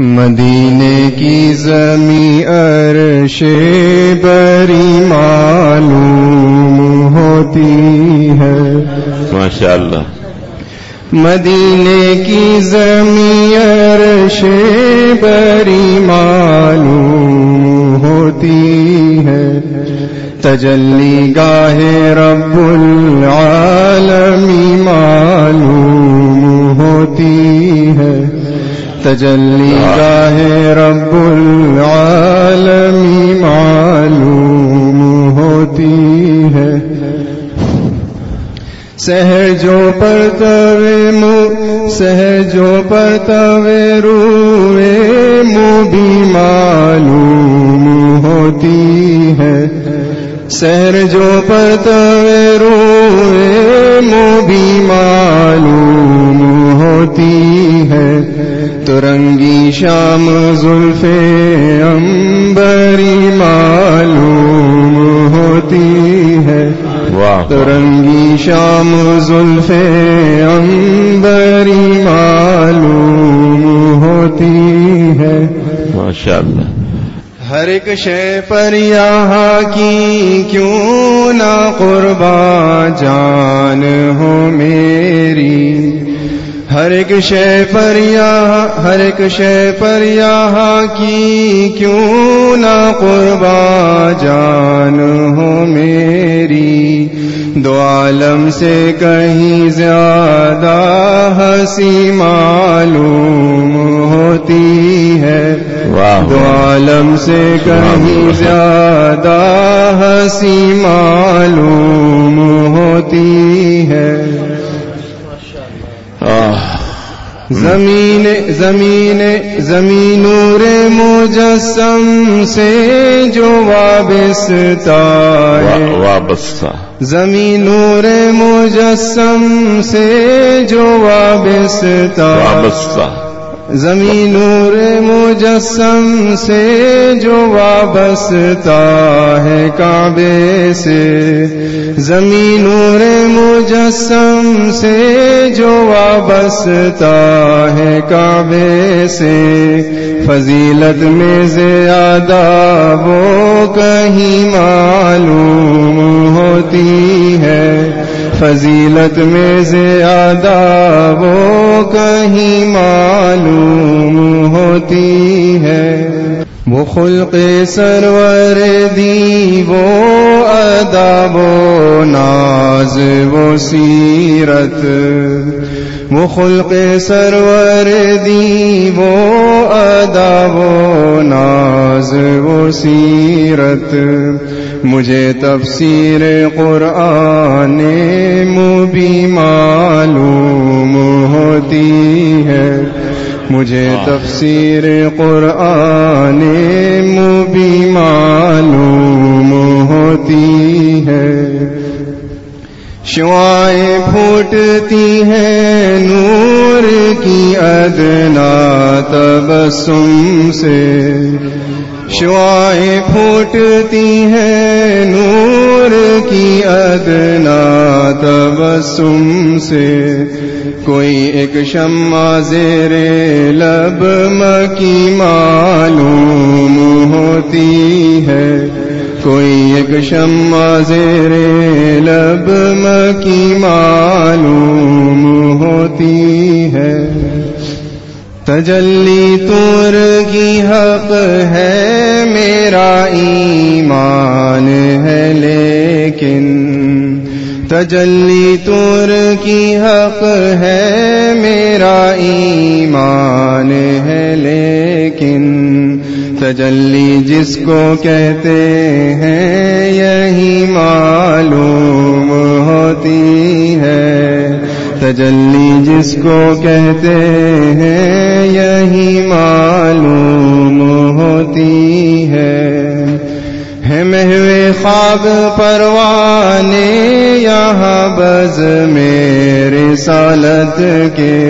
مدینے کی زمیں عرش بری معلوم ہوتی ہے۔ ماشاء اللہ مدینے کی زمیں عرش بری معلوم ہوتی ہے۔ تجلی گاہ رب العالمی تجلی گاہ رب العالمی معلوم ہوتی ہے۔ سہر جو پرتوے مو سہر جو پرتوے روے مو بھی معلوم ہوتی ہے۔ سہر جو پرتوے روے مو بھی معلوم ہوتی ہے۔ ترنگی شام زلف امبری معلوم ہوتی ہے۔ ترنگی شام زلف امبری معلوم ہوتی ہے۔ ماشاء اللہ ہر ایک شے پر یہاں کی کیوں نہ قربان جان ہو میری۔ ہر ایک شے پر یہاں ہر ایک شے پر یہاں کی کیوں نہ قربان جان ہو میری؟ دو عالم سے کہیں زیادہ ہنسی معلوم ہوتی ہے۔ دو عالم سے کہیں زیادہ ہنسی معلوم ہوتی ہے۔ زمین زمین زمین نور مجسم سے جو وابستہ وابستہ۔ زمین نور مجسم سے جو وابستہ وابستہ۔ زمین نور مجسم سے جو وابستہ ہے کعبے سے۔ زمین نور مجسم سے جو وابستہ ہے کعبے سے۔ فضیلت میں زیادہ وہ کہیں معلوم ہوتی ہے۔ فضیلت میں زیادہ وہ کہیں معلوم ہوتی ہے۔ وہ خلق سرور دی وہ ادب و ناز وہ سیرت وہ خلق سرور دی وہ ادب و ناز وہ سیرت مجھے تفسیر قرآن مبی معلوم ہوتی ہے مجھے تفسیر قرآن مبی معلوم ہوتی ہے۔ شوائیں پھوٹتی ہیں نور کی ادنا تبسم سے۔ شوائیں پھوٹتی ہیں نور کی ادنا تبسم سے۔ کوئی ایک شمع زیر لب مکی معلوم ہوتی ہے۔ کوئی ایک شمع زیر لب مکی معلوم ہوتی ہے۔ تجلی تور کی حق ہے، میرا ایمان ہے لیکن تجلی تور کی حق ہے، میرا ایمان ہے، لیکن تجلی جس کو کہتے ہیں، یہی معلوم ہوتی ہے۔ تجلی جس کو کہتے ہیں، یہی معلوم خواب پروانے، یہاں بز میرے سالت کے۔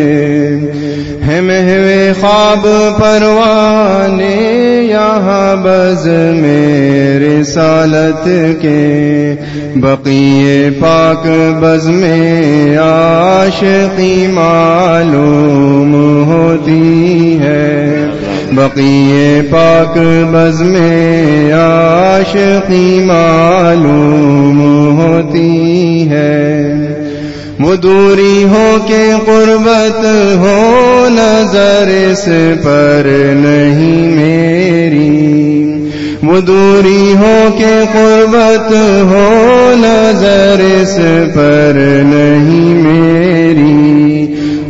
ہے محو خواب پروانے، یہاں بز میرے سالت کے۔ بقیے پاک بز میں عاشقی معلوم ہوتی۔ بقی پاک بز میں عاشقی معلوم ہوتی ہے۔ وہ دوری ہو کے قربت ہو نظر اس پر نہیں میری۔ وہ دوری ہو کے قربت ہو نظر اس پر نہیں میری۔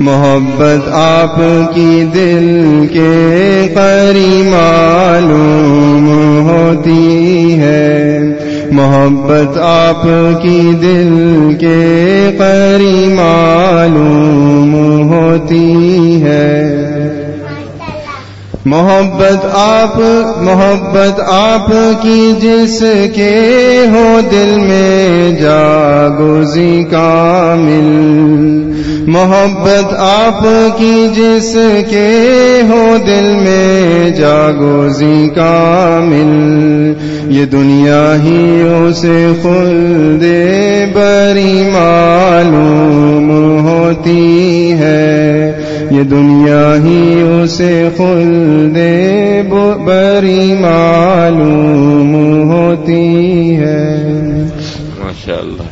محبت آپ کی دل کے قری معلوم ہوتی ہے۔ محبت آپ کی دل کے قری معلوم ہوتی ہے۔ محبت آپ محبت آپ کی جس کے ہو دل میں جاگوزی کامل۔ محبت آپ کی جس کے ہو دل میں جاگوزی کامل، یہ دنیا ہی اسے خود بری معلوم ہوتی ہے۔ یہ دنیا ہی اسے خلد بری معلوم ہوتی ہے۔ ماشاء اللہ